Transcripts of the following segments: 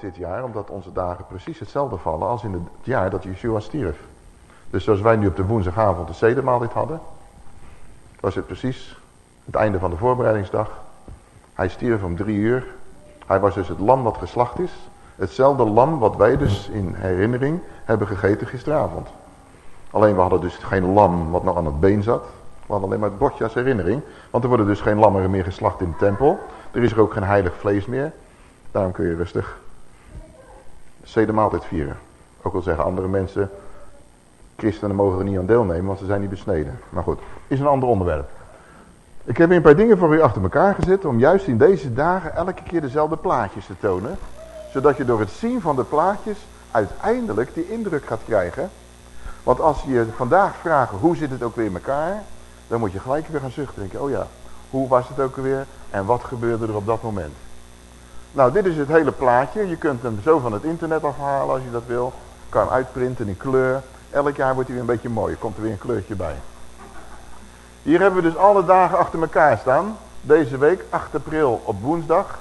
dit jaar, omdat onze dagen precies hetzelfde vallen als in het jaar dat Yeshua stierf. Dus zoals wij nu op de woensdagavond de zedemaaltijd hadden, was het precies het einde van de voorbereidingsdag. Hij stierf om drie uur. Hij was dus het lam wat geslacht is. Hetzelfde lam wat wij dus in herinnering hebben gegeten gisteravond. Alleen we hadden dus geen lam wat nog aan het been zat. We hadden alleen maar het bordje als herinnering. Want er worden dus geen lammeren meer geslacht in de tempel. Er is er ook geen heilig vlees meer. Daarom kun je rustig de maaltijd vieren. Ook al zeggen andere mensen, christenen mogen er niet aan deelnemen, want ze zijn niet besneden. Maar goed, is een ander onderwerp. Ik heb een paar dingen voor u achter elkaar gezet om juist in deze dagen elke keer dezelfde plaatjes te tonen. Zodat je door het zien van de plaatjes uiteindelijk die indruk gaat krijgen. Want als je vandaag vraagt hoe zit het ook weer in elkaar, dan moet je gelijk weer gaan zuchten. Denken, oh ja, hoe was het ook weer en wat gebeurde er op dat moment. Nou, dit is het hele plaatje. Je kunt hem zo van het internet afhalen als je dat wil. Kan hem uitprinten in kleur. Elk jaar wordt hij weer een beetje mooi. Komt er weer een kleurtje bij. Hier hebben we dus alle dagen achter elkaar staan. Deze week, 8 april op woensdag.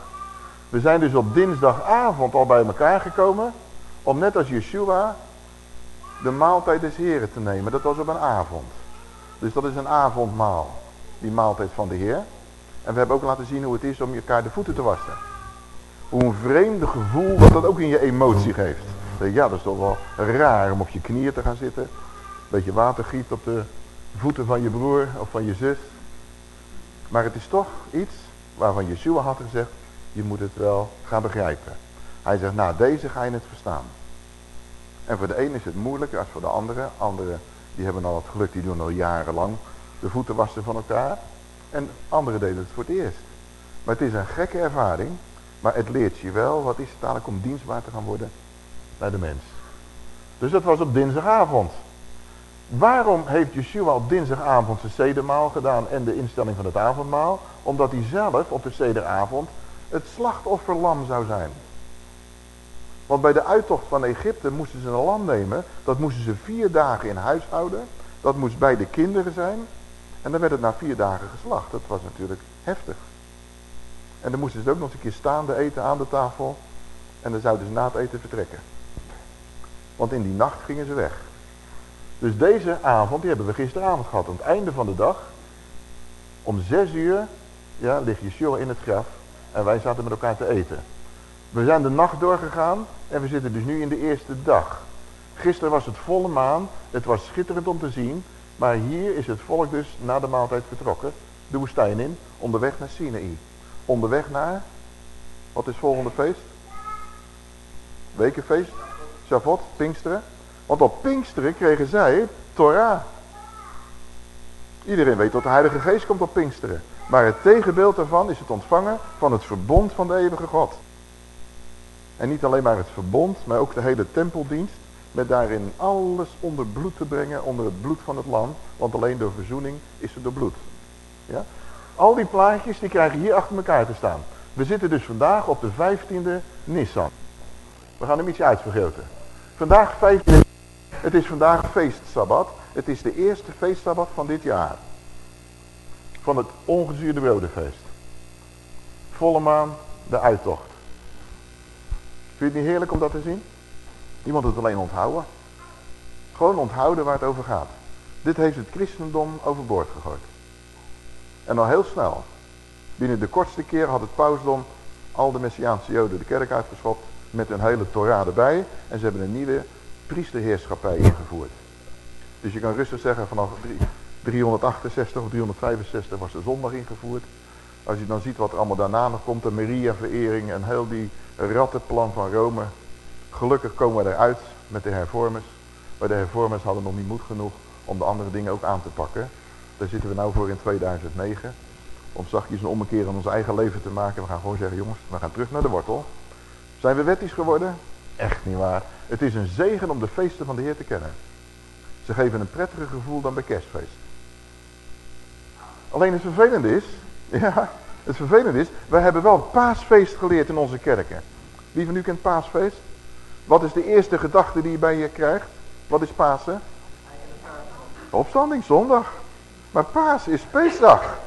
We zijn dus op dinsdagavond al bij elkaar gekomen. Om net als Yeshua de maaltijd des Heren te nemen. Dat was op een avond. Dus dat is een avondmaal. Die maaltijd van de Heer. En we hebben ook laten zien hoe het is om elkaar de voeten te wassen. Hoe een vreemde gevoel dat dat ook in je emotie geeft. Ja, dat is toch wel raar om op je knieën te gaan zitten. Een beetje water giet op de voeten van je broer of van je zus. Maar het is toch iets waarvan Yeshua had gezegd, je moet het wel gaan begrijpen. Hij zegt, nou deze ga je het verstaan. En voor de een is het moeilijker als voor de andere. Anderen die hebben al het geluk, die doen al jarenlang de voeten wassen van elkaar. En anderen deden het voor het eerst. Maar het is een gekke ervaring. Maar het leert je wel, wat is het eigenlijk om dienstbaar te gaan worden bij de mens. Dus dat was op dinsdagavond. Waarom heeft Yeshua op dinsdagavond zijn zedermaal gedaan en de instelling van het avondmaal? Omdat hij zelf op de zederavond het slachtofferlam zou zijn. Want bij de uittocht van Egypte moesten ze een lam nemen. Dat moesten ze vier dagen in huis houden. Dat moest bij de kinderen zijn. En dan werd het na vier dagen geslacht. Dat was natuurlijk heftig. En dan moesten ze ook nog eens een keer staande eten aan de tafel. En dan zouden ze na het eten vertrekken. Want in die nacht gingen ze weg. Dus deze avond, die hebben we gisteravond gehad. Aan het einde van de dag. Om zes uur ja, ligt Yeshua in het graf. En wij zaten met elkaar te eten. We zijn de nacht doorgegaan. En we zitten dus nu in de eerste dag. Gisteren was het volle maan. Het was schitterend om te zien. Maar hier is het volk dus na de maaltijd vertrokken. De woestijn in. Onderweg naar Sinaï. Onderweg naar. Wat is volgende feest? Wekenfeest. Shavuot. Pinksteren. Want op Pinksteren kregen zij Torah. Iedereen weet dat de Heilige Geest komt op Pinksteren. Maar het tegenbeeld daarvan is het ontvangen van het verbond van de eeuwige God. En niet alleen maar het verbond, maar ook de hele tempeldienst. Met daarin alles onder bloed te brengen, onder het bloed van het lam. Want alleen door verzoening is er door bloed. Ja? Al die plaatjes die krijgen hier achter elkaar te staan. We zitten dus vandaag op de 15e Nissan. We gaan hem ietsje uitvergroten. Vandaag 15 het is vandaag feestsabbat. Het is de eerste feestsabbat van dit jaar. Van het ongezuurde brodenfeest. Volle maan, de uittocht. Vind je het niet heerlijk om dat te zien? Iemand het alleen onthouden. Gewoon onthouden waar het over gaat. Dit heeft het christendom overboord gegooid. En al heel snel. Binnen de kortste keer had het pausdom al de Messiaanse joden de kerk uitgeschopt. Met een hele Torah erbij. En ze hebben een nieuwe priesterheerschappij ingevoerd. Dus je kan rustig zeggen vanaf 368 of 365 was de zondag ingevoerd. Als je dan ziet wat er allemaal daarna nog komt, de Maria-verering en heel die rattenplan van Rome. Gelukkig komen we eruit met de hervormers. Maar de hervormers hadden nog niet moed genoeg om de andere dingen ook aan te pakken. Daar zitten we nou voor in 2009. Om zachtjes een ommekeer in ons eigen leven te maken. We gaan gewoon zeggen, jongens, we gaan terug naar de wortel. Zijn we wettisch geworden? Echt niet waar. Het is een zegen om de feesten van de Heer te kennen. Ze geven een prettiger gevoel dan bij kerstfeest. Alleen het vervelende is, ja, het vervelende is, wij hebben wel paasfeest geleerd in onze kerken. Wie van u kent paasfeest? Wat is de eerste gedachte die je bij je krijgt? Wat is Pasen? Opstanding, zondag. Maar paas is Pesach.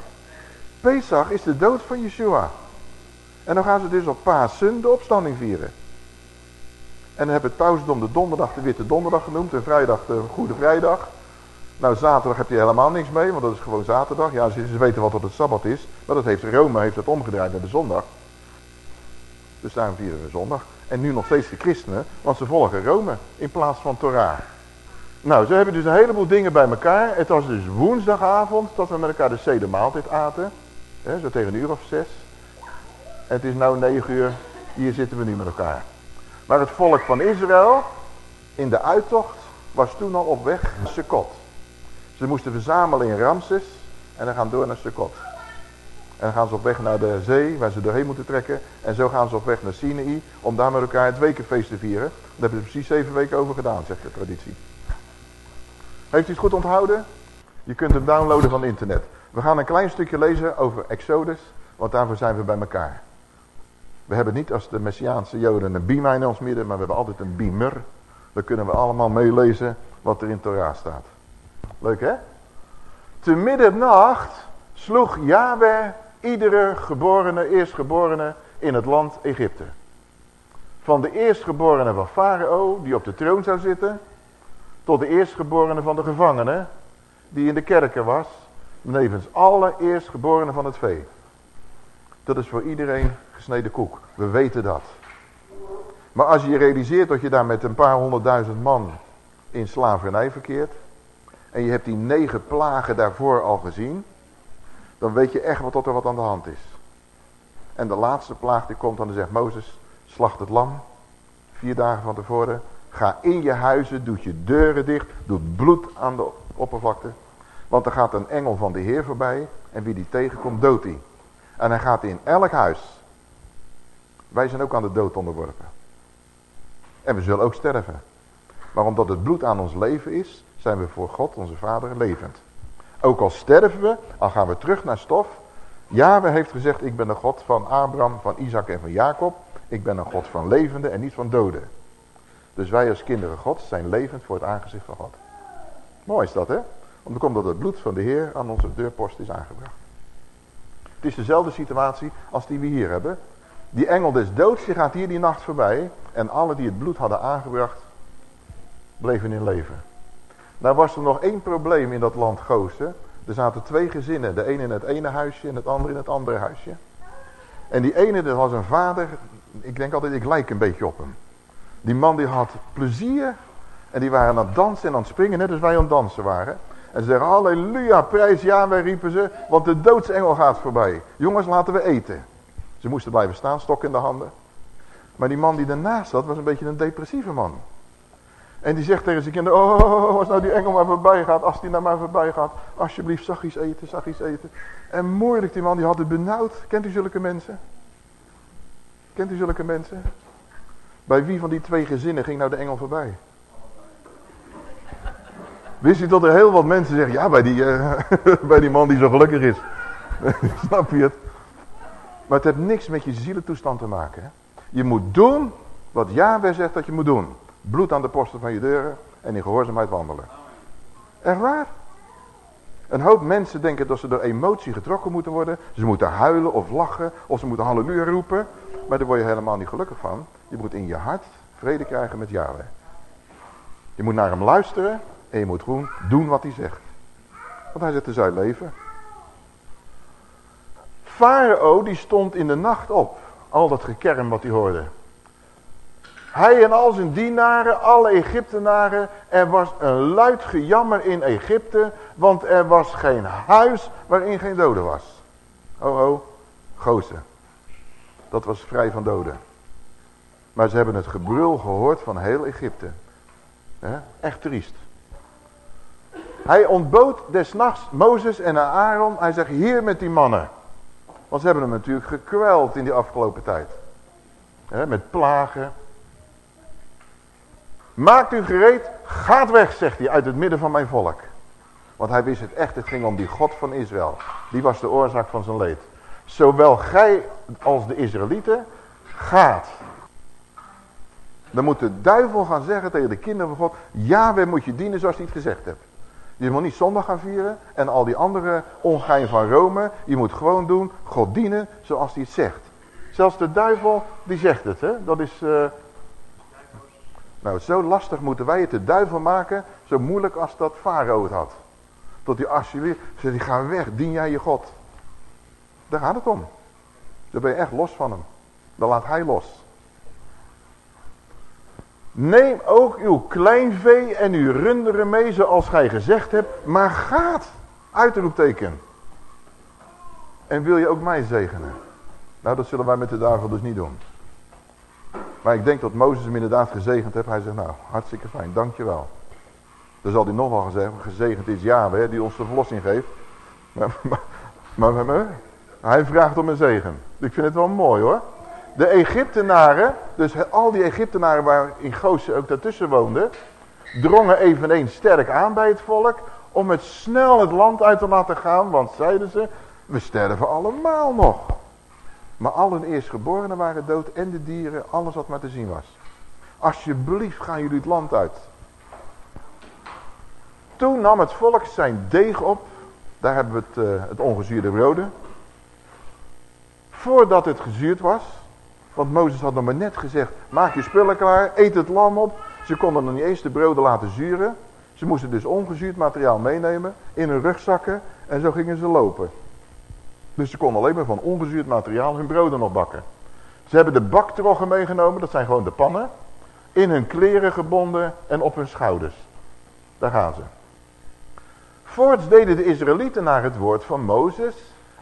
Pesach is de dood van Yeshua. En dan gaan ze dus op Pasen de opstanding vieren. En dan hebben het pausdom de donderdag de witte donderdag genoemd en vrijdag de goede vrijdag. Nou, zaterdag heb je helemaal niks mee, want dat is gewoon zaterdag. Ja, ze, weten wat dat het Sabbat is. Maar dat heeft Rome heeft het omgedraaid naar de zondag. Dus daarom vieren we zondag. En nu nog steeds de christenen, want ze volgen Rome in plaats van Torah. Nou, ze hebben dus een heleboel dingen bij elkaar. Het was dus woensdagavond dat we met elkaar de zedemaaltijd aten. Zo tegen een uur of zes. En het is nu negen uur. Hier zitten we nu met elkaar. Maar het volk van Israël in de uittocht was toen al op weg naar Sukkot. Ze moesten verzamelen in Ramses en dan gaan door naar Sukkot. En dan gaan ze op weg naar de zee, waar ze doorheen moeten trekken. En zo gaan ze op weg naar Sinai, om daar met elkaar het wekenfeest te vieren. Daar hebben ze precies zeven weken over gedaan, zegt de traditie. Heeft u het goed onthouden? Je kunt hem downloaden van internet. We gaan een klein stukje lezen over Exodus, want daarvoor zijn we bij elkaar. We hebben niet als de Messiaanse Joden een bima in ons midden, maar we hebben altijd een bimer. Dan kunnen we allemaal meelezen wat er in Torah staat. Leuk hè? Te middernacht sloeg Yahweh iedere geborene, eerstgeborene in het land Egypte. Van de eerstgeborene van Farao, die op de troon zou zitten, tot de eerstgeborene van de gevangene, die in de kerken was, nevens alle eerstgeborenen van het vee. Dat is voor iedereen gesneden koek. We weten dat. Maar als je realiseert dat je daar met een paar honderdduizend man in slavernij verkeert. En je hebt die negen plagen daarvoor al gezien. Dan weet je echt wat er wat aan de hand is. En de laatste plaag die komt dan zegt Mozes. Slacht het lam. Vier dagen van tevoren. Ga in je huizen. Doet je deuren dicht. Doet bloed aan de oppervlakte. Want er gaat een engel van de Heer voorbij. En wie die tegenkomt doodt hij. En hij gaat in elk huis. Wij zijn ook aan de dood onderworpen. En we zullen ook sterven. Maar omdat het bloed aan ons leven is, zijn we voor God, onze Vader, levend. Ook al sterven we, al gaan we terug naar stof. Yahweh heeft gezegd, ik ben de God van Abraham, van Isaac en van Jacob. Ik ben een God van levenden en niet van doden. Dus wij als kinderen Gods zijn levend voor het aangezicht van God. Mooi is dat, hè? Omdat het bloed van de Heer aan onze deurpost is aangebracht. Het is dezelfde situatie als die we hier hebben. Die engel des doods, die gaat hier die nacht voorbij. En alle die het bloed hadden aangebracht, bleven in leven. Nou was er nog één probleem in dat land Gozen. Er zaten twee gezinnen. De ene in het ene huisje en het andere in het andere huisje. En die ene, dat was een vader. Ik denk altijd, ik lijk een beetje op hem. Die man die had plezier. En die waren aan het dansen en aan het springen, net als wij aan het dansen waren. En ze zeggen, halleluja, prijs ja, wij riepen ze, want de doodsengel gaat voorbij. Jongens, laten we eten. Ze moesten blijven staan, stok in de handen. Maar die man die daarnaast zat, was een beetje een depressieve man. En die zegt tegen zijn kinderen, oh, als nou die engel maar voorbij gaat, als die naar mij voorbij gaat, alsjeblieft, zachtjes eten, zachtjes eten. En moeilijk, die man, die had het benauwd. Kent u zulke mensen? Kent u zulke mensen? Bij wie van die twee gezinnen ging nou de engel voorbij? Wist u dat er heel wat mensen zeggen, ja, bij die, uh, bij die man die zo gelukkig is. Snap je het? Maar het heeft niks met je zielentoestand te maken. Hè? Je moet doen wat Yahweh zegt dat je moet doen. Bloed aan de posten van je deuren en in gehoorzaamheid wandelen. Echt waar? Een hoop mensen denken dat ze door emotie getrokken moeten worden. Ze moeten huilen of lachen of ze moeten halleluja roepen. Maar daar word je helemaal niet gelukkig van. Je moet in je hart vrede krijgen met Yahweh. Je moet naar hem luisteren en je moet gewoon doen wat hij zegt. Want hij zegt er zou leven. Farao die stond in de nacht op. Al dat gekerm wat hij hoorde. Hij en al zijn dienaren, alle Egyptenaren. Er was een luid gejammer in Egypte. Want er was geen huis waarin geen doden was. Oh oh, Gozen. Dat was vrij van doden. Maar ze hebben het gebrul gehoord van heel Egypte. Echt triest. Hij ontbood desnachts Mozes en Aaron. Hij zegt, hier met die mannen. Want ze hebben hem natuurlijk gekweld in die afgelopen tijd. met plagen. Maakt u gereed, gaat weg, zegt hij, uit het midden van mijn volk. Want hij wist het echt, het ging om die God van Israël. Die was de oorzaak van zijn leed. Zowel gij als de Israëlieten, gaat. Dan moet de duivel gaan zeggen tegen de kinderen van God, ja, we moet je dienen zoals hij het gezegd hebt. Je moet niet zondag gaan vieren en al die andere ongein van Rome. Je moet gewoon doen, God dienen zoals hij het zegt. Zelfs de duivel, die zegt het. Hè? Dat is... Uh... Nou, zo lastig moeten wij het de duivel maken, zo moeilijk als dat Farao het had. Tot die alsjeblieft, zei die ga weg, dien jij je God. Daar gaat het om. Dan ben je echt los van hem. Dan laat hij los. Neem ook uw kleinvee en uw runderen mee zoals gij gezegd hebt, maar gaat. Uitroepteken. En wil je ook mij zegenen? Nou, dat zullen wij met de duivel dus niet doen. Maar ik denk dat Mozes hem inderdaad gezegend heeft. Hij zegt, nou, hartstikke fijn, dankjewel. Dan zal hij nog wel gezegend is Yahweh die ons de verlossing geeft. Maar, maar, maar, maar, hij vraagt om een zegen. Ik vind het wel mooi hoor. De Egyptenaren, dus al die Egyptenaren waar in Goosje ook daartussen woonden, drongen eveneens sterk aan bij het volk om het snel het land uit te laten gaan, want zeiden ze, we sterven allemaal nog. Maar alle eerstgeborenen waren dood en de dieren, alles wat maar te zien was. Alsjeblieft gaan jullie het land uit. Toen nam het volk zijn deeg op, daar hebben we het, uh, het ongezuurde rode. Voordat het gezuurd was, want Mozes had nog maar net gezegd, maak je spullen klaar, eet het lam op. Ze konden nog niet eens de broden laten zuren. Ze moesten dus ongezuurd materiaal meenemen in hun rugzakken en zo gingen ze lopen. Dus ze konden alleen maar van ongezuurd materiaal hun broden nog bakken. Ze hebben de baktroggen meegenomen, dat zijn gewoon de pannen. In hun kleren gebonden en op hun schouders. Daar gaan ze. Voorts deden de Israëlieten naar het woord van Mozes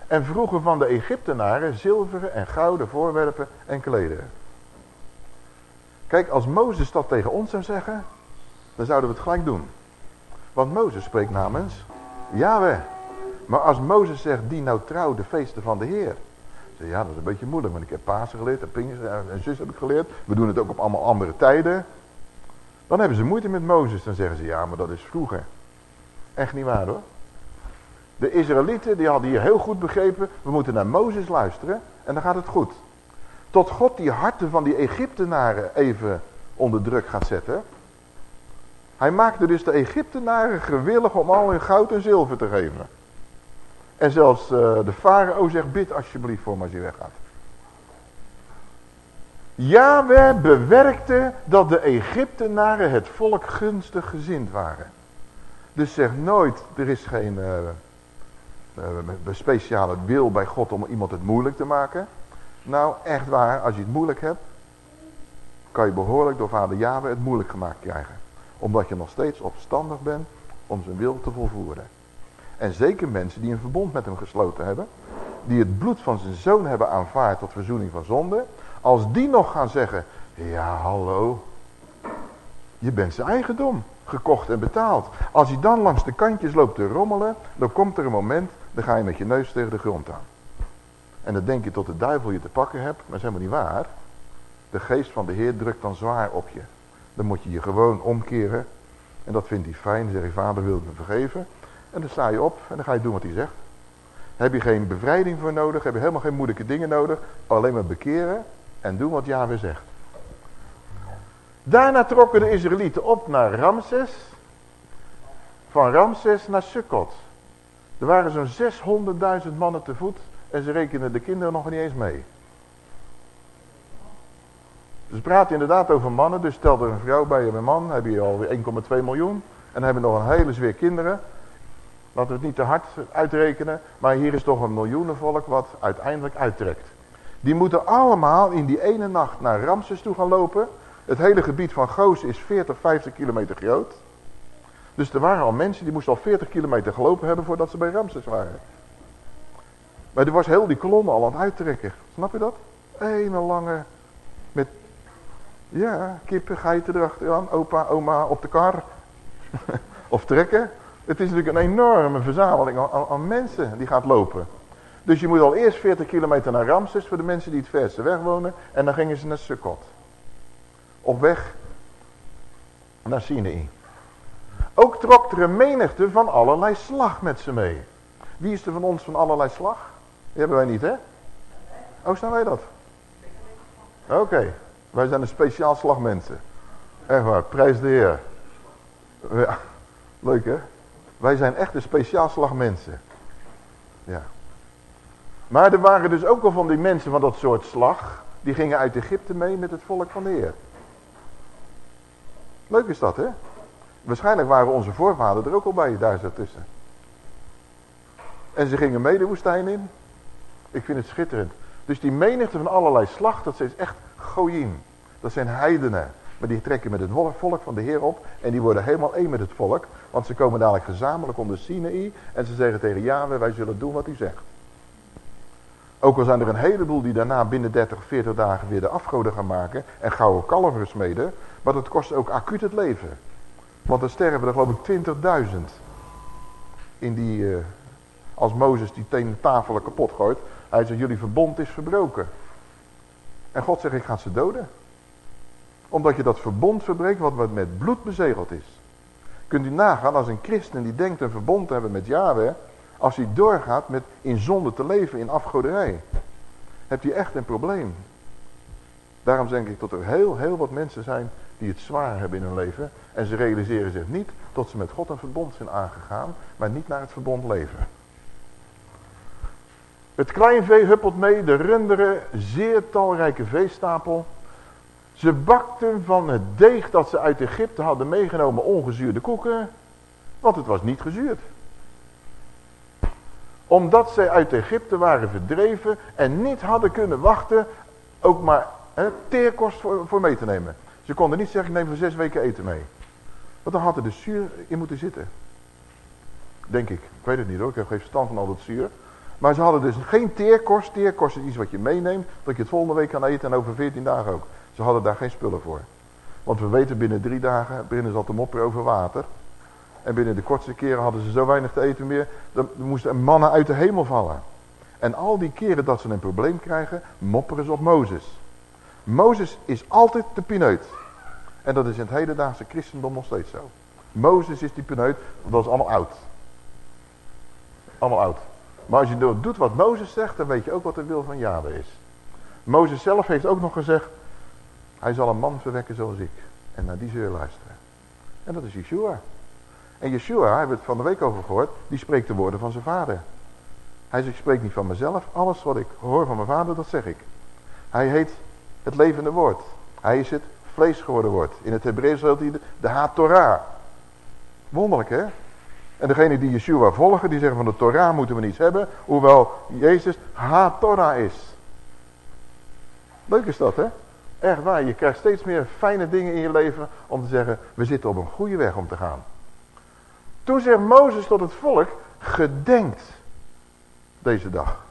en vroegen van de Egyptenaren zilveren en gouden voorwerpen en klederen. Kijk, als Mozes dat tegen ons zou zeggen, dan zouden we het gelijk doen. Want Mozes spreekt namens Yahweh. Maar als Mozes zegt, die nou trouw de feesten van de Heer. Zeg, ja, dat is een beetje moeilijk, want ik heb Pasen geleerd en Pinkster en zus heb ik geleerd. We doen het ook op allemaal andere tijden. Dan hebben ze moeite met Mozes. Dan zeggen ze, ja, maar dat is vroeger. Echt niet waar hoor. De Israëlieten die hadden hier heel goed begrepen, we moeten naar Mozes luisteren en dan gaat het goed. Tot God die harten van die Egyptenaren even onder druk gaat zetten. Hij maakte dus de Egyptenaren gewillig om al hun goud en zilver te geven. En zelfs uh, de farao zegt, bid alsjeblieft voor me als je weggaat. Yahweh bewerkte dat de Egyptenaren het volk gunstig gezind waren. Dus zeg nooit, er is geen uh, uh, speciale wil bij God om iemand het moeilijk te maken. Nou, echt waar, als je het moeilijk hebt, kan je behoorlijk door vader Yahweh het moeilijk gemaakt krijgen. Omdat je nog steeds opstandig bent om zijn wil te volvoeren. En zeker mensen die een verbond met hem gesloten hebben. Die het bloed van zijn zoon hebben aanvaard tot verzoening van zonde. Als die nog gaan zeggen, ja hallo, je bent zijn eigendom, gekocht en betaald. Als je dan langs de kantjes loopt te rommelen, dan komt er een moment, dan ga je met je neus tegen de grond aan. En dan denk je tot de duivel je te pakken hebt, maar dat is helemaal niet waar. De geest van de Heer drukt dan zwaar op je. Dan moet je je gewoon omkeren. En dat vindt hij fijn. Zeg je, vader wil me vergeven. En dan sta je op en dan ga je doen wat hij zegt. Heb je geen bevrijding voor nodig, heb je helemaal geen moeilijke dingen nodig. Alleen maar bekeren en doen wat Yahweh zegt. Daarna trokken de Israëlieten op naar Ramses. Van Ramses naar Sukkot. Er waren zo'n 600.000 mannen te voet en ze rekenen de kinderen nog niet eens mee. Dus praat inderdaad over mannen, dus stel er een vrouw bij je een man, heb je al 1,2 miljoen. En hebben nog een hele zweer kinderen. Laten we het niet te hard uitrekenen, maar hier is toch een miljoenenvolk wat uiteindelijk uittrekt. Die moeten allemaal in die ene nacht naar Ramses toe gaan lopen. Het hele gebied van Goos is 40, 50 kilometer groot. Dus er waren al mensen die moesten al 40 kilometer gelopen hebben voordat ze bij Ramses waren. Maar er was heel die kolom al aan het uittrekken. Snap je dat? Ene lange, met, ja, kippen, geiten erachteraan, opa, oma op de kar. of trekken. Het is natuurlijk een enorme verzameling aan, aan, mensen die gaat lopen. Dus je moet al eerst 40 kilometer naar Ramses voor de mensen die het verste weg wonen. En dan gingen ze naar Sukkot. Op weg naar Sinai. Ook trok er een menigte van allerlei slag met ze mee. Wie is er van ons van allerlei slag? Die hebben wij niet, hè? Oh, staan wij dat? Oké, wij zijn een speciaal slag mensen. Echt waar, prijs de Heer. Ja, leuk hè? Wij zijn echt een speciaal slag mensen. Ja. Maar er waren dus ook al van die mensen van dat soort slag. Die gingen uit Egypte mee met het volk van de Heer. Leuk is dat, hè? Waarschijnlijk waren onze voorvaderen er ook al bij, daar zo tussen. En ze gingen mee de woestijn in. Ik vind het schitterend. Dus die menigte van allerlei slag, dat is echt goyim. Dat zijn heidenen. Maar die trekken met het volk van de Heer op. En die worden helemaal één met het volk. Want ze komen dadelijk gezamenlijk onder Sinaï. En ze zeggen tegen Yahweh, wij zullen doen wat u zegt. Ook al zijn er een heleboel die daarna binnen 30, 40 dagen weer de afgoden gaan maken. En gouden kalveren smeden. Maar dat kost ook acuut het leven. Want er sterven er geloof ik 20.000. In die, uh, als Mozes die tenen tafelen kapot gooit. Hij zegt, jullie verbond is verbroken. En God zegt, ik ga ze doden. Omdat je dat verbond verbreekt wat met bloed bezegeld is. Kunt u nagaan als een christen die denkt een verbond te hebben met Yahweh. Als hij doorgaat met in zonde te leven in afgoderij. Hebt hij echt een probleem. Daarom denk ik dat er heel, heel wat mensen zijn die het zwaar hebben in hun leven. En ze realiseren zich niet dat ze met God een verbond zijn aangegaan. Maar niet naar het verbond leven. Het kleinvee huppelt mee, de runderen, zeer talrijke veestapel. Ze bakten van het deeg dat ze uit Egypte hadden meegenomen ongezuurde koeken. Want het was niet gezuurd. Omdat zij uit Egypte waren verdreven en niet hadden kunnen wachten ook maar hè, teerkost voor, mee te nemen. Ze konden niet zeggen, ik neem voor zes weken eten mee. Want dan had er de zuur in moeten zitten. Denk ik. Ik weet het niet hoor, ik heb geen verstand van al dat zuur. Maar ze hadden dus geen teerkost. Teerkost is iets wat je meeneemt, dat je het volgende week kan eten en over 14 dagen ook. Ze hadden daar geen spullen voor. Want we weten binnen drie dagen beginnen ze al te over water. En binnen de kortste keren hadden ze zo weinig te eten meer. Dan moesten mannen uit de hemel vallen. En al die keren dat ze een probleem krijgen, mopperen ze op Mozes. Mozes is altijd de pineut. En dat is in het hedendaagse christendom nog steeds zo. Mozes is die pineut, want dat is allemaal oud. Allemaal oud. Maar als je doet wat Mozes zegt, dan weet je ook wat de wil van Yahweh is. Mozes zelf heeft ook nog gezegd, hij zal een man verwekken zoals ik. En naar die je luisteren. En dat is Yeshua. En Yeshua, hebben we het van de week over gehoord, die spreekt de woorden van zijn vader. Hij zegt, ik spreek niet van mezelf, alles wat ik hoor van mijn vader, dat zeg ik. Hij heet het levende woord. Hij is het vlees geworden woord. In het Hebreeuws heet hij de, de Ha-Torah. Wonderlijk hè? En degene die Yeshua volgen, die zeggen van de Torah moeten we niets hebben. Hoewel Jezus Ha-Torah is. Leuk is dat hè? Echt waar, je krijgt steeds meer fijne dingen in je leven om te zeggen, we zitten op een goede weg om te gaan. Toen zegt Mozes tot het volk, gedenkt deze dag.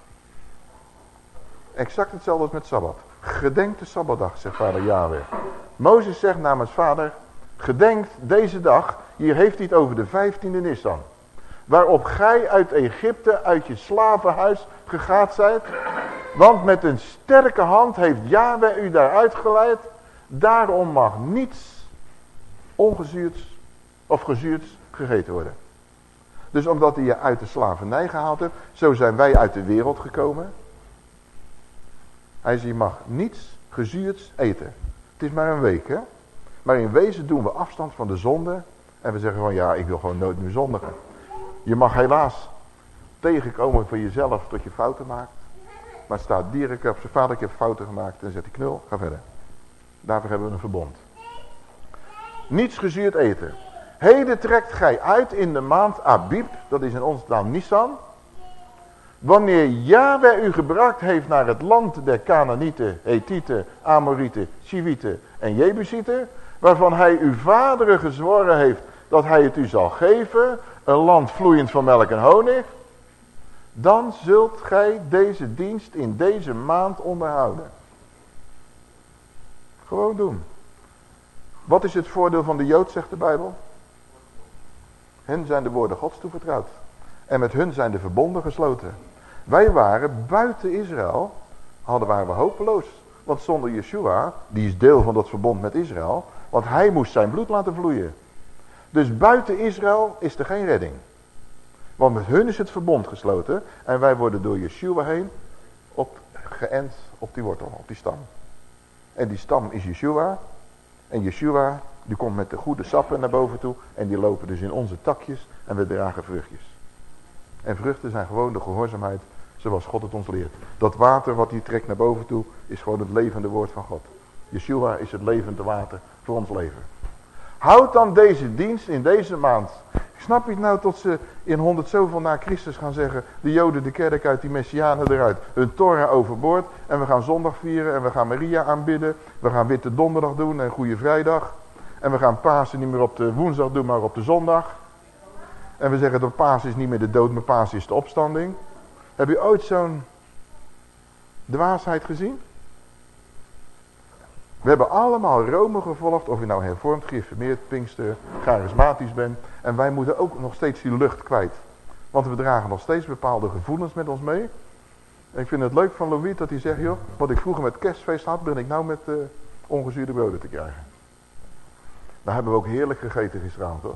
Exact hetzelfde als met Sabbat. Gedenkt de Sabbatdag, zegt vader Yahweh. Mozes zegt namens vader, gedenkt deze dag, hier heeft hij het over de vijftiende Nissan. Waarop gij uit Egypte, uit je slavenhuis gegaan zijt. Want met een sterke hand heeft Yahweh u daaruit geleid. Daarom mag niets ongezuurds of gezuurds gegeten worden. Dus omdat hij je uit de slavernij gehaald hebt, zo zijn wij uit de wereld gekomen. Hij zegt, je mag niets gezuurds eten. Het is maar een week, hè. Maar in wezen doen we afstand van de zonde. En we zeggen van, ja, ik wil gewoon nooit meer zondigen. Je mag helaas tegenkomen van jezelf tot je fouten maakt. Maar staat direct op zijn vader, ik heb fouten gemaakt. En zet die knul, ga verder. Daarvoor hebben we een verbond. Niets gezuurd eten. Heden trekt gij uit in de maand Abib, dat is in ons naam Nisan. Wanneer Yahweh u gebracht heeft naar het land der Canaanieten, Hethieten, Amorieten, Chivieten en Jebusieten. Waarvan hij uw vaderen gezworen heeft dat hij het u zal geven. Een land vloeiend van melk en honing. Dan zult gij deze dienst in deze maand onderhouden. Gewoon doen. Wat is het voordeel van de Jood, zegt de Bijbel? Hun zijn de woorden Gods toevertrouwd. En met hun zijn de verbonden gesloten. Wij waren buiten Israël, hadden waren we hopeloos. Want zonder Yeshua, die is deel van dat verbond met Israël, want hij moest zijn bloed laten vloeien. Dus buiten Israël is er geen redding. Want met hun is het verbond gesloten en wij worden door Yeshua heen op, geënt op die wortel, op die stam. En die stam is Yeshua. En Yeshua, die komt met de goede sappen naar boven toe en die lopen dus in onze takjes en we dragen vruchtjes. En vruchten zijn gewoon de gehoorzaamheid zoals God het ons leert. Dat water wat hij trekt naar boven toe is gewoon het levende woord van God. Yeshua is het levende water voor ons leven. Houd dan deze dienst in deze maand. Snap je het nou tot ze in 100 zoveel na Christus gaan zeggen... de joden de kerk uit, die messianen eruit. Hun Torah overboord. En we gaan zondag vieren en we gaan Maria aanbidden. We gaan Witte Donderdag doen en Goede Vrijdag. En we gaan Pasen niet meer op de woensdag doen, maar op de zondag. En we zeggen dat Paas is niet meer de dood, maar Paas is de opstanding. Heb je ooit zo'n dwaasheid gezien? We hebben allemaal Rome gevolgd, of je nou hervormd, geïnformeerd, pinkster, charismatisch bent. En wij moeten ook nog steeds die lucht kwijt. Want we dragen nog steeds bepaalde gevoelens met ons mee. En ik vind het leuk van Louis dat hij zegt, joh, wat ik vroeger met kerstfeest had, ben ik nou met uh, ongezuurde broden te krijgen. Daar hebben we ook heerlijk gegeten gisteravond hoor.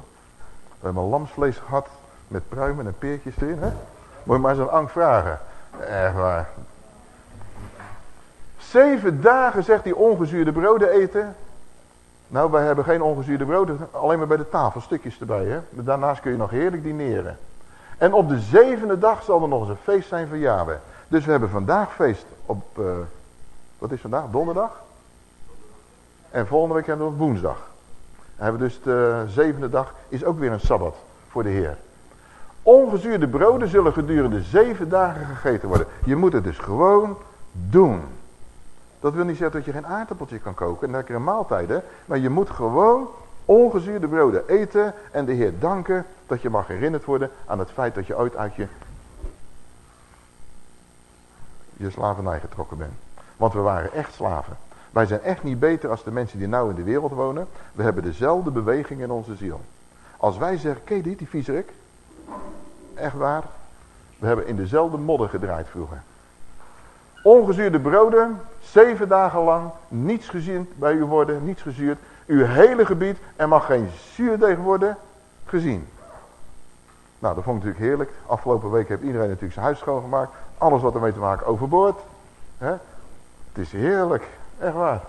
We hebben lamsvlees gehad met pruimen en peertjes erin. Hè? Moet je maar zo'n Ank vragen. Echt waar. Zeven dagen zegt hij ongezuurde broden eten. Nou, wij hebben geen ongezuurde broden, alleen maar bij de tafel, stukjes erbij. Hè? Daarnaast kun je nog heerlijk dineren. En op de zevende dag zal er nog eens een feest zijn voor Yahweh. Dus we hebben vandaag feest op, uh, wat is vandaag, donderdag? En volgende week hebben we woensdag. Hebben we dus de zevende dag, is ook weer een Sabbat voor de Heer. Ongezuurde broden zullen gedurende zeven dagen gegeten worden. Je moet het dus gewoon doen. Dat wil niet zeggen dat je geen aardappeltje kan koken en lekkere maaltijden. Maar je moet gewoon ongezuurde broden eten en de Heer danken dat je mag herinnerd worden aan het feit dat je ooit uit je, je slavernij getrokken bent. Want we waren echt slaven. Wij zijn echt niet beter als de mensen die nou in de wereld wonen. We hebben dezelfde beweging in onze ziel. Als wij zeggen, ken je die, viezerik? Echt waar. We hebben in dezelfde modder gedraaid vroeger. Ongezuurde broden, zeven dagen lang, niets gezien bij u worden, niets gezuurd. Uw hele gebied, er mag geen zuurdeeg worden gezien. Nou, dat vond ik natuurlijk heerlijk. Afgelopen week heeft iedereen natuurlijk zijn huis schoongemaakt. Alles wat ermee te maken overboord. Het is heerlijk, echt waar.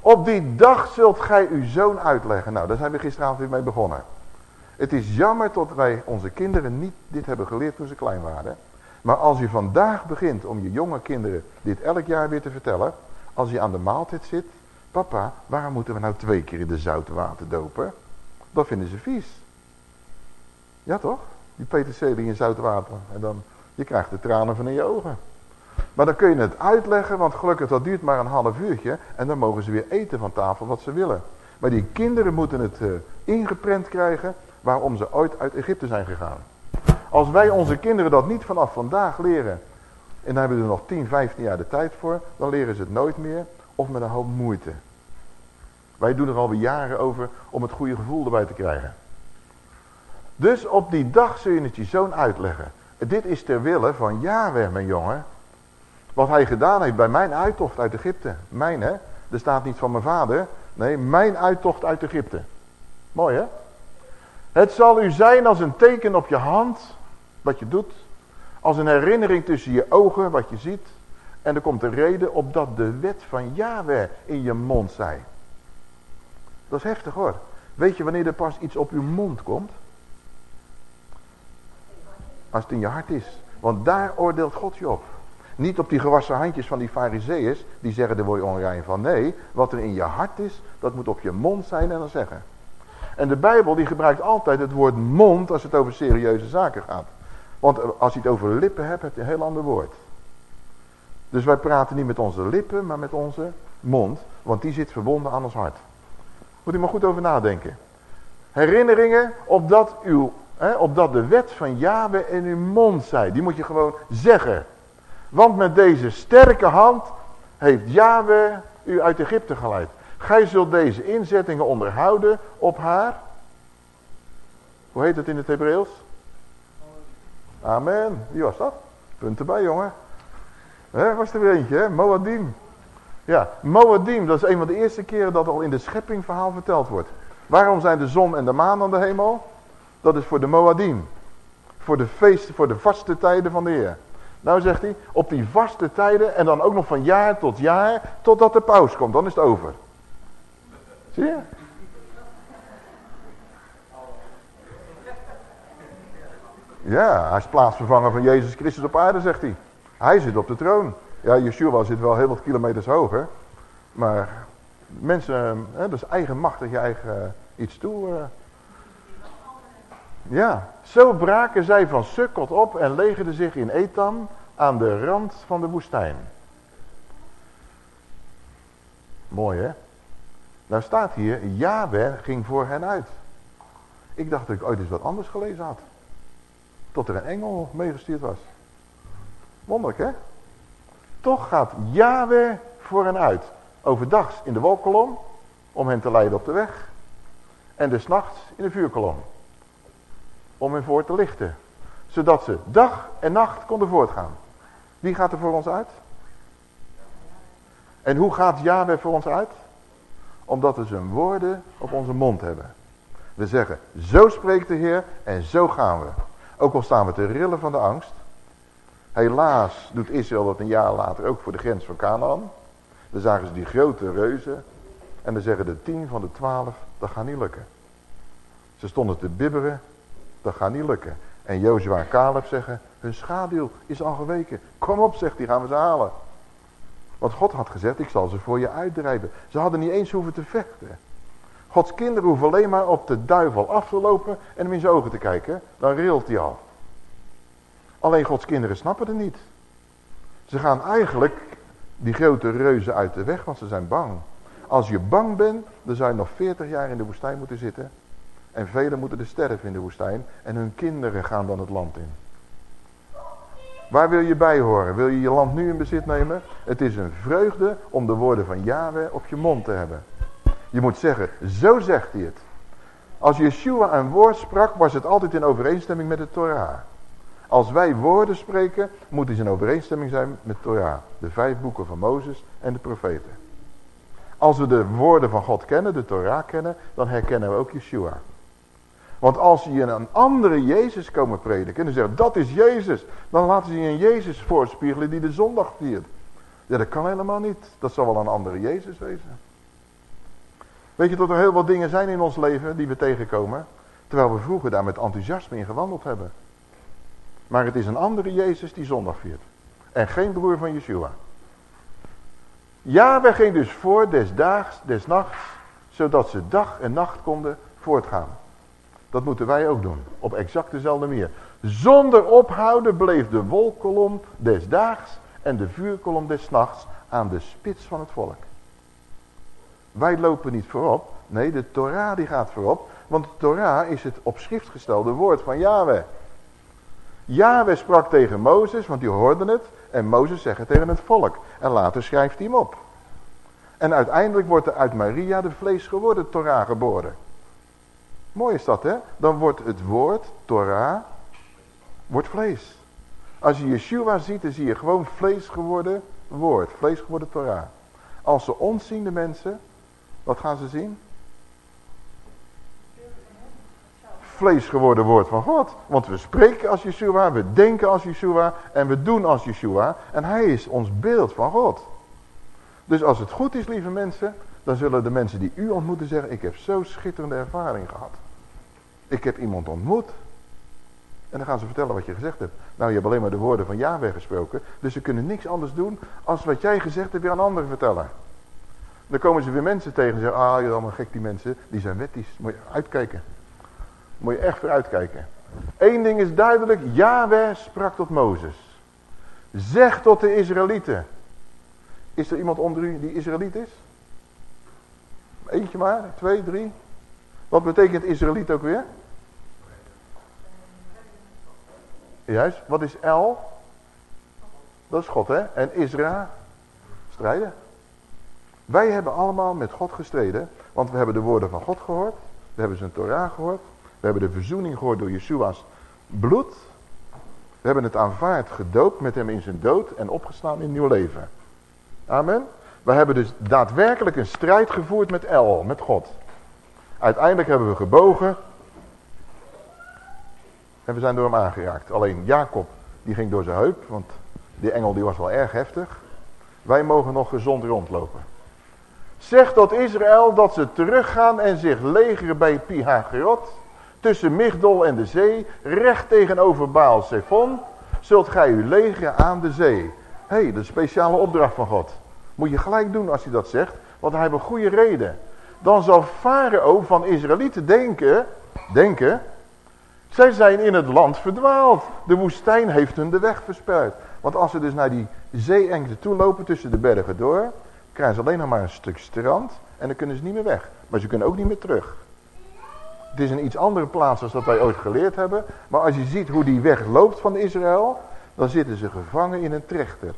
Op die dag zult gij uw zoon uitleggen. Nou, daar zijn we gisteravond weer mee begonnen. Het is jammer dat wij onze kinderen niet dit hebben geleerd toen ze klein waren. Maar als je vandaag begint om je jonge kinderen dit elk jaar weer te vertellen. Als je aan de maaltijd zit. Papa, waarom moeten we nou twee keer in de zoute water dopen? Dat vinden ze vies. Ja toch? Die peterselie in zout water. En dan, je krijgt de tranen van in je ogen. Maar dan kun je het uitleggen, want gelukkig dat duurt maar een half uurtje. En dan mogen ze weer eten van tafel wat ze willen. Maar die kinderen moeten het uh, ingeprent krijgen waarom ze ooit uit Egypte zijn gegaan. Als wij onze kinderen dat niet vanaf vandaag leren, en daar hebben we er nog 10, 15 jaar de tijd voor, dan leren ze het nooit meer of met een hoop moeite. Wij doen er alweer jaren over om het goede gevoel erbij te krijgen. Dus op die dag zul je het je zoon uitleggen. Dit is ter wille van Yahweh, mijn jongen. Wat hij gedaan heeft bij mijn uittocht uit Egypte. Mijn, hè? Er staat niet van mijn vader. Nee, mijn uittocht uit Egypte. Mooi, hè? Het zal u zijn als een teken op je hand, wat je doet. Als een herinnering tussen je ogen, wat je ziet. En er komt een reden opdat de wet van Yahweh in je mond zij. Dat is heftig hoor. Weet je wanneer er pas iets op uw mond komt? Als het in je hart is. Want daar oordeelt God je op. Niet op die gewassen handjes van die fariseeërs. Die zeggen daar word je onrein van. Nee, wat er in je hart is. Dat moet op je mond zijn en dan zeggen. En de Bijbel die gebruikt altijd het woord mond als het over serieuze zaken gaat. Want als je het over lippen hebt, heb je een heel ander woord. Dus wij praten niet met onze lippen, maar met onze mond. Want die zit verbonden aan ons hart. Moet u maar goed over nadenken. Herinneringen opdat, uw, hè, opdat de wet van Yahweh in uw mond zij. Die moet je gewoon zeggen. Want met deze sterke hand heeft Yahweh u uit Egypte geleid. Gij zult deze inzettingen onderhouden op haar. Hoe heet het in het Hebreeuws? Amen. Wie was dat? Punt erbij, jongen. He, was er weer eentje, hè? Moadim. Ja, Moadim, dat is een van de eerste keren dat al in de schepping verhaal verteld wordt. Waarom zijn de zon en de maan aan de hemel? Dat is voor de Moadim. Voor de feesten, voor de vaste tijden van de Heer. Nou zegt hij, op die vaste tijden en dan ook nog van jaar tot jaar, totdat de paus komt, dan is het over. Zie je? Ja, hij is plaatsvervanger van Jezus Christus op aarde, zegt hij. Hij zit op de troon. Ja, Yeshua zit wel heel wat kilometers hoger. Maar Mensen, hè, dat is eigen macht dat je eigen iets toe... Ja, zo braken zij van Sukkot op en legerden zich in Etam aan de rand van de woestijn. Mooi hè? Nou staat hier, Yahweh ging voor hen uit. Ik dacht dat ik ooit eens wat anders gelezen had. Tot er een engel meegestuurd was. Wonderlijk hè? Toch gaat Yahweh voor hen uit. Overdags in de wolkolom, om hen te leiden op de weg. En des nachts in de vuurkolom. Om hen voor te lichten. Zodat ze dag en nacht konden voortgaan. Wie gaat er voor ons uit? En hoe gaat Yahweh voor ons uit? Omdat we zijn woorden op onze mond hebben. We zeggen, zo spreekt de Heer en zo gaan we. Ook al staan we te rillen van de angst. Helaas doet Israël dat een jaar later ook voor de grens van Canaan. Dan zagen ze die grote reuzen. En dan zeggen de tien van de twaalf, dat gaat niet lukken. Ze stonden te bibberen, dat gaat niet lukken. En Jozua en Caleb zeggen, hun schaduw is al geweken. Kom op, zegt hij, gaan we ze halen. Want God had gezegd, ik zal ze voor je uitdrijven. Ze hadden niet eens hoeven te vechten. Gods kinderen hoeven alleen maar op de duivel af te lopen en hem in zijn ogen te kijken. Dan rilt hij al. Alleen Gods kinderen snappen het niet. Ze gaan eigenlijk die grote reuzen uit de weg, want ze zijn bang. Als je bang bent, dan zou je nog 40 jaar in de woestijn moeten zitten. En velen moeten er sterven in de woestijn. En hun kinderen gaan dan het land in. Waar wil je bij horen? Wil je je land nu in bezit nemen? Het is een vreugde om de woorden van Yahweh op je mond te hebben. Je moet zeggen, zo zegt hij het. Als Yeshua een woord sprak, was het altijd in overeenstemming met de Torah. Als wij woorden spreken, moet het in overeenstemming zijn met de Torah. De vijf boeken van Mozes en de profeten. Als we de woorden van God kennen, de Torah kennen, dan herkennen we ook Yeshua. Want als je een andere Jezus komen prediken en zeggen dat is Jezus. Dan laten ze je een Jezus voorspiegelen die de zondag viert. Ja dat kan helemaal niet. Dat zal wel een andere Jezus wezen. Weet je dat er heel wat dingen zijn in ons leven die we tegenkomen. Terwijl we vroeger daar met enthousiasme in gewandeld hebben. Maar het is een andere Jezus die zondag viert. En geen broer van Yeshua. Ja, wij ging dus voor des daags, des nachts. Zodat ze dag en nacht konden voortgaan. Dat moeten wij ook doen. Op exact dezelfde manier. Zonder ophouden bleef de wolkolom des daags en de vuurkolom des nachts aan de spits van het volk. Wij lopen niet voorop. Nee, de Torah die gaat voorop. Want de Torah is het op schrift gestelde woord van Yahweh. Yahweh sprak tegen Mozes, want die hoorde het. En Mozes zegt het tegen het volk. En later schrijft hij hem op. En uiteindelijk wordt er uit Maria de vlees geworden Torah geboren. Mooi is dat, hè? Dan wordt het woord, Torah, wordt vlees. Als je Yeshua ziet, dan zie je gewoon vlees geworden woord. Vlees geworden Torah. Als ze ons zien, de mensen, wat gaan ze zien? Vlees geworden woord van God. Want we spreken als Yeshua, we denken als Yeshua en we doen als Yeshua. En hij is ons beeld van God. Dus als het goed is, lieve mensen, dan zullen de mensen die u ontmoeten zeggen, ik heb zo'n schitterende ervaring gehad. Ik heb iemand ontmoet. En dan gaan ze vertellen wat je gezegd hebt. Nou, je hebt alleen maar de woorden van Yahweh gesproken. Dus ze kunnen niks anders doen als wat jij gezegd hebt weer aan anderen vertellen. Dan komen ze weer mensen tegen en zeggen, ah, je allemaal gek die mensen. Die zijn wettisch. Moet je uitkijken. Moet je echt voor uitkijken. Eén ding is duidelijk. Yahweh sprak tot Mozes. Zeg tot de Israëlieten. Is er iemand onder u die Israëliet is? Eentje maar, twee, drie. Wat betekent Israëliet ook weer? Juist, wat is El? Dat is God, hè? En Israël? Strijden. Wij hebben allemaal met God gestreden, want we hebben de woorden van God gehoord. We hebben zijn Torah gehoord. We hebben de verzoening gehoord door Yeshua's bloed. We hebben het aanvaard, gedoopt met hem in zijn dood en opgestaan in nieuw leven. Amen. We hebben dus daadwerkelijk een strijd gevoerd met El, met God. Uiteindelijk hebben we gebogen. En we zijn door hem aangeraakt. Alleen Jacob, die ging door zijn heup. Want die engel die was wel erg heftig. Wij mogen nog gezond rondlopen. Zeg tot Israël dat ze teruggaan en zich legeren bij Pihagerot. Tussen Migdol en de zee. Recht tegenover Baal Zephon. Zult gij u legeren aan de zee. Hé, hey, een speciale opdracht van God. Moet je gelijk doen als hij dat zegt. Want hij heeft een goede reden. Dan zal Farao van Israëlieten denken, denken, zij zijn in het land verdwaald. De woestijn heeft hun de weg versperrt. Want als ze dus naar die zeeengte toe lopen tussen de bergen door, krijgen ze alleen nog maar een stuk strand en dan kunnen ze niet meer weg. Maar ze kunnen ook niet meer terug. Het is een iets andere plaats dan dat wij ooit geleerd hebben. Maar als je ziet hoe die weg loopt van Israël, dan zitten ze gevangen in een trechter.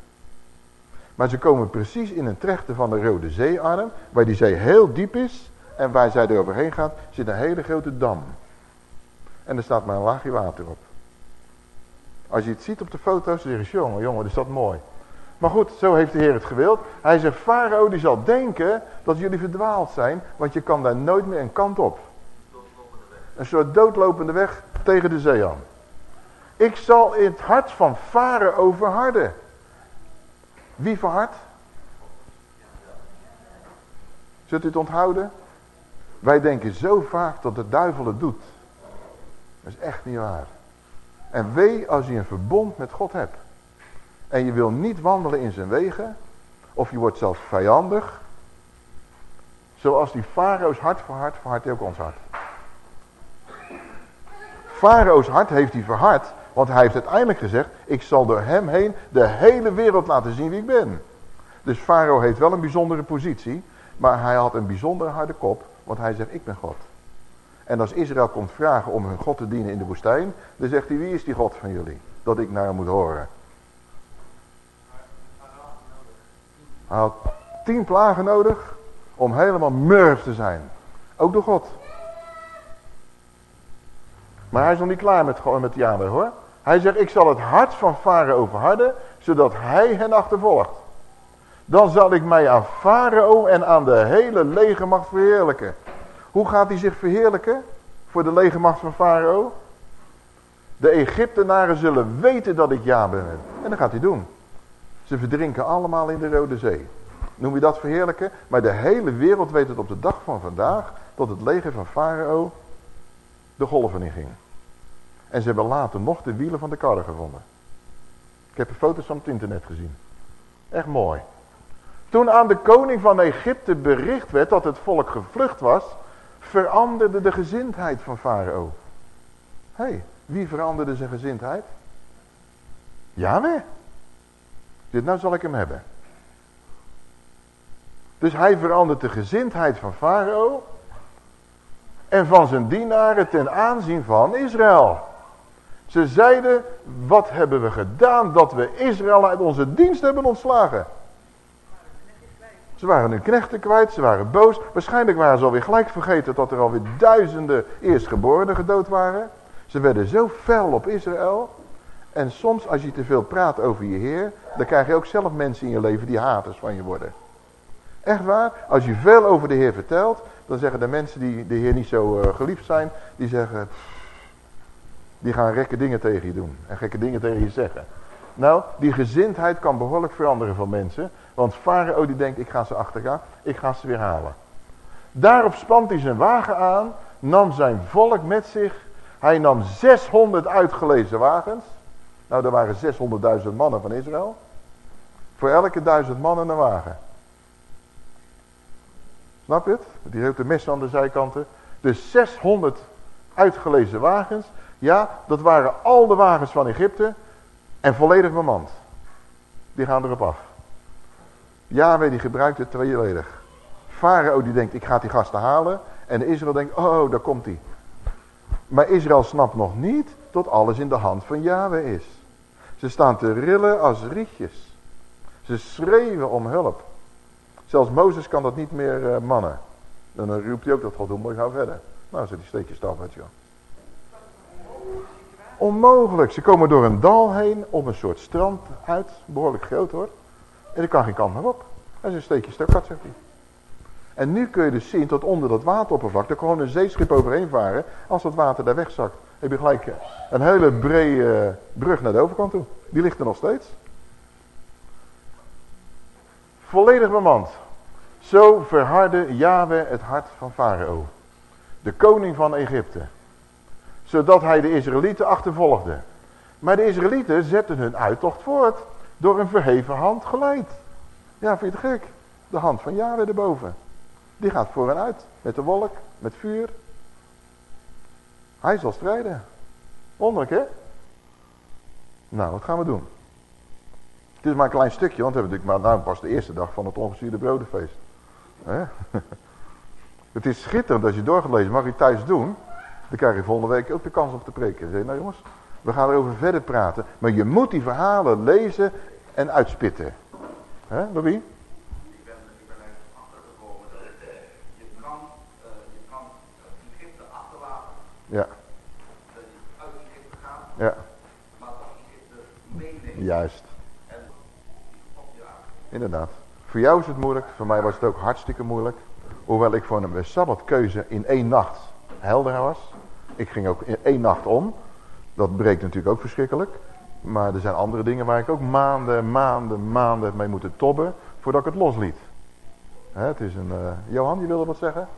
Maar ze komen precies in een trechter van de Rode Zeearm, waar die zee heel diep is. En waar zij er overheen gaat, zit een hele grote dam. En er staat maar een laagje water op. Als je het ziet op de foto's, dan zeg je, jongen, jongen, is dat mooi. Maar goed, zo heeft de Heer het gewild. Hij zegt, Farao die zal denken dat jullie verdwaald zijn, want je kan daar nooit meer een kant op. Een soort doodlopende weg tegen de zee aan. Ik zal in het hart van Farao verharden. Wie verhard? Zult u het onthouden? Wij denken zo vaak dat de duivel het doet. Dat is echt niet waar. En wee als je een verbond met God hebt. En je wil niet wandelen in zijn wegen. Of je wordt zelfs vijandig. Zoals die Farao's hart verhard, verhardt hij ook ons hart. Farao's hart heeft hij verhard. Want hij heeft uiteindelijk gezegd, ik zal door hem heen de hele wereld laten zien wie ik ben. Dus Farao heeft wel een bijzondere positie. Maar hij had een bijzondere harde kop. Want hij zegt, ik ben God. En als Israël komt vragen om hun God te dienen in de woestijn, dan zegt hij, wie is die God van jullie? Dat ik naar hem moet horen. Hij had tien plagen nodig om helemaal murf te zijn. Ook door God. Maar hij is nog niet klaar met, met Yahweh hoor. Hij zegt, ik zal het hart van Farao verharden, zodat hij hen achtervolgt. Dan zal ik mij aan Farao en aan de hele legermacht verheerlijken. Hoe gaat hij zich verheerlijken voor de legermacht van Farao? De Egyptenaren zullen weten dat ik ja ben. En dat gaat hij doen. Ze verdrinken allemaal in de Rode Zee. Noem je dat verheerlijken? Maar de hele wereld weet het op de dag van vandaag... dat het leger van Farao de golven inging. En ze hebben later nog de wielen van de karren gevonden. Ik heb de foto's van het internet gezien. Echt mooi. Toen aan de koning van Egypte bericht werd dat het volk gevlucht was veranderde de gezindheid van Farao. Hé, hey, wie veranderde zijn gezindheid? Yahweh. Dit nou zal ik hem hebben. Dus hij verandert de gezindheid van Farao en van zijn dienaren ten aanzien van Israël. Ze zeiden, wat hebben we gedaan dat we Israël uit onze dienst hebben ontslagen. Ze waren hun knechten kwijt, ze waren boos. Waarschijnlijk waren ze alweer gelijk vergeten dat er alweer duizenden eerstgeborenen gedood waren. Ze werden zo fel op Israël. En soms als je te veel praat over je Heer, dan krijg je ook zelf mensen in je leven die haters van je worden. Echt waar, als je veel over de Heer vertelt, dan zeggen de mensen die de Heer niet zo uh, geliefd zijn, die zeggen, die gaan gekke dingen tegen je doen en gekke dingen tegen je zeggen. Nou, die gezindheid kan behoorlijk veranderen van mensen. Want Farao die denkt, ik ga ze achtergaan, ik ga ze weer halen. Daarop spant hij zijn wagen aan, nam zijn volk met zich. Hij nam 600 uitgelezen wagens. Nou, er waren 600.000 mannen van Israël. Voor elke duizend mannen een wagen. Snap je het? Die heeft de mes aan de zijkanten. Dus 600 uitgelezen wagens. Ja, dat waren al de wagens van Egypte. En volledig bemand. Die gaan erop af. Yahweh die gebruikt het tweeledig. Farao die denkt ik ga die gasten halen. En Israël denkt oh daar komt hij. Maar Israël snapt nog niet dat alles in de hand van Yahweh is. Ze staan te rillen als rietjes. Ze schreeuwen om hulp. Zelfs Mozes kan dat niet meer uh, mannen. En dan roept hij ook dat God doet, maar ik ga verder. Nou, zet die steekjes staf uit, joh. Onmogelijk. Ze komen door een dal heen op een soort strand uit. Behoorlijk groot hoor. En er kan geen kant meer op. Dat is een steekje stuk zegt hij. En nu kun je dus zien tot onder dat wateroppervlak, er gewoon een zeeschip overheen varen. Als dat water daar wegzakt, heb je gelijk eh, een hele brede brug naar de overkant toe. Die ligt er nog steeds. Volledig bemand. Zo verhardde Yahweh het hart van Farao. De koning van Egypte. Zodat hij de Israëlieten achtervolgde. Maar de Israëlieten zetten hun uittocht voort door een verheven hand geleid. Ja, vind je het gek? De hand van Yahweh erboven. Die gaat voor en uit. Met de wolk, met vuur. Hij zal strijden. Wonderlijk hè? Nou, wat gaan we doen? Het is maar een klein stukje, want we hebben natuurlijk maar nou, pas de eerste dag van het ongezuurde brodenfeest. Het is schitterend als je doorgelezen mag je thuis doen. Dan krijg je volgende week ook de kans om te preken. Zeg nou jongens, we gaan erover verder praten. Maar je moet die verhalen lezen en uitspitten. Hè, Louis? Achterlaten. Ja. Dat je uit Egypte gaat. Ja. Maar Egypte meenemen. Juist. En op je Inderdaad. Voor jou is het moeilijk, voor mij was het ook hartstikke moeilijk. Hoewel ik voor een sabbatkeuze in één nacht helder was. Ik ging ook in één nacht om. Dat breekt natuurlijk ook verschrikkelijk. Maar er zijn andere dingen waar ik ook maanden, maanden, maanden mee moeten tobben voordat ik het losliet. Hè, het is een... Uh... Johan, je wilde wat zeggen?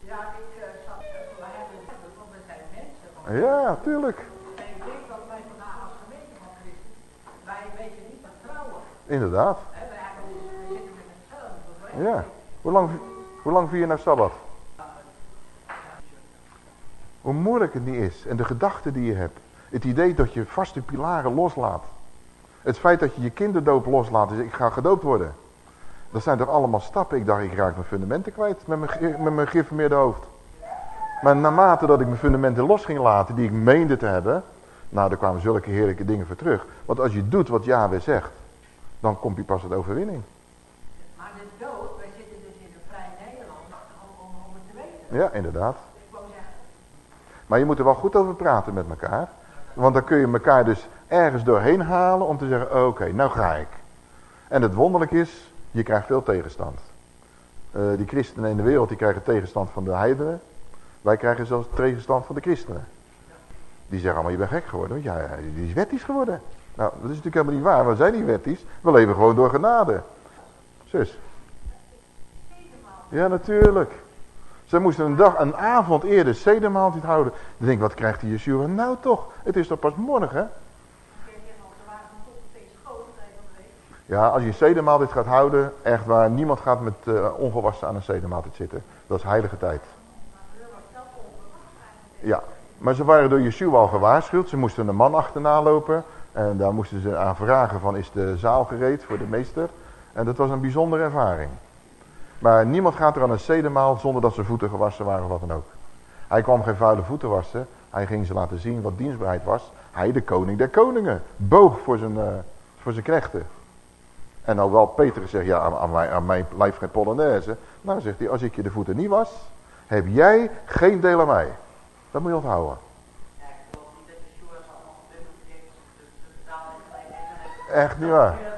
Ja, ik uh, zat we hebben het we zijn mensen. Ja, tuurlijk. En ik denk dat wij vandaag als gemeente van Christus, wij weten niet vertrouwen. Inderdaad. Hè, wij hebben, we zitten met hetzelfde probleem. Ja. Hoe lang, hoe lang vier je nou Sabbat? Hoe moeilijk het niet is. En de gedachte die je hebt. Het idee dat je vaste pilaren loslaat. Het feit dat je je kinderdoop loslaat. Dus ik ga gedoopt worden. Dat zijn toch allemaal stappen. Ik dacht ik raak mijn fundamenten kwijt met mijn, met mijn geïnformeerde hoofd. Maar naarmate dat ik mijn fundamenten los ging laten. Die ik meende te hebben. Nou daar kwamen zulke heerlijke dingen voor terug. Want als je doet wat Yahweh zegt. Dan komt je pas tot overwinning. Maar de dood, wij zitten dus in een vrij Nederland. Om het te weten. Ja inderdaad. Maar je moet er wel goed over praten met elkaar. Want dan kun je elkaar dus ergens doorheen halen om te zeggen, oké, nou ga ik. En het wonderlijk is, je krijgt veel tegenstand. Uh, die christenen in de wereld, die krijgen tegenstand van de heidenen. Wij krijgen zelfs tegenstand van de christenen. Die zeggen allemaal, je bent gek geworden, ja, die is wettisch geworden. Nou, dat is natuurlijk helemaal niet waar, we zijn niet wettisch. We leven gewoon door genade. Zus. Ja, natuurlijk. Ze moesten een dag, een avond eerder zedemaaltijd houden. Dan denk ik, wat krijgt die Yeshua nou toch? Het is toch pas morgen? Ja, als je een zedemaaltijd gaat houden, echt waar, niemand gaat met uh, ongewassen aan een zedemaaltijd zitten. Dat is heilige tijd. Ja, maar ze waren door Yeshua al gewaarschuwd. Ze moesten een man achterna lopen. En daar moesten ze aan vragen van, is de zaal gereed voor de meester? En dat was een bijzondere ervaring. Maar niemand gaat er aan een zedemaal zonder dat zijn voeten gewassen waren of wat dan ook. Hij kwam geen vuile voeten wassen. Hij ging ze laten zien wat dienstbaarheid was. Hij, de koning der koningen, boog voor zijn, uh, voor zijn knechten. En nou wel Peter zegt, ja, aan, aan, mijn, aan mijn lijf geen polonaise. Nou zegt hij, als ik je de voeten niet was, heb jij geen deel aan mij. Dat moet je onthouden. Echt niet waar.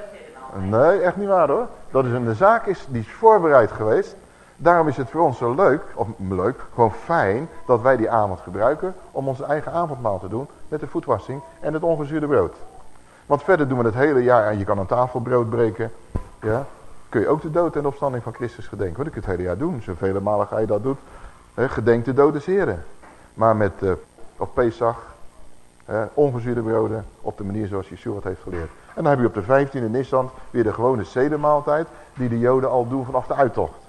Nee, echt niet waar hoor. Dat is een zaak is, die is voorbereid geweest. Daarom is het voor ons zo leuk, of leuk, gewoon fijn dat wij die avond gebruiken om ons eigen avondmaal te doen met de voetwassing en het ongezuurde brood. Want verder doen we het hele jaar en je kan een tafelbrood breken. Ja, kun je ook de dood en de opstanding van Christus gedenken. Want ik het hele jaar doen. Zoveel malen ga je dat doen. Gedenk de dode. Maar met uh, op Pesach, hè, ongezuurde broden op de manier zoals Yeshua het heeft geleerd. En dan heb je op de 15e Nissan weer de gewone zedemaaltijd die de joden al doen vanaf de uittocht.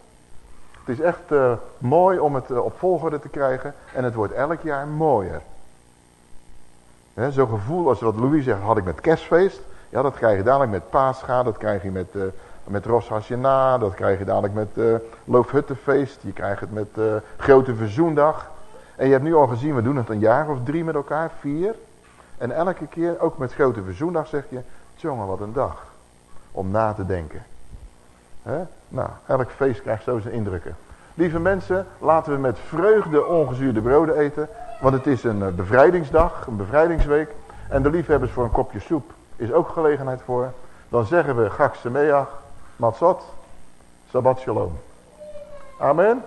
Het is echt uh, mooi om het uh, op volgorde te krijgen en het wordt elk jaar mooier. Zo'n gevoel als wat Louis zegt had ik met kerstfeest. Ja, dat krijg je dadelijk met Pascha, dat krijg je met, uh, met Rosh dat krijg je dadelijk met Loofhuttenfeest. Je krijgt het met Grote Verzoendag. En je hebt nu al gezien, we doen het een jaar of drie met elkaar, vier. En elke keer, ook met Grote Verzoendag zeg je, jongen wat een dag. Om na te denken. Nou, elk feest krijgt zo zijn indrukken. Lieve mensen, laten we met vreugde ongezuurde broden eten. Want het is een bevrijdingsdag, een bevrijdingsweek. En de liefhebbers voor een kopje soep is ook gelegenheid voor. Dan zeggen we Gak Semeach, Matzot, Shabbat Shalom. Amen.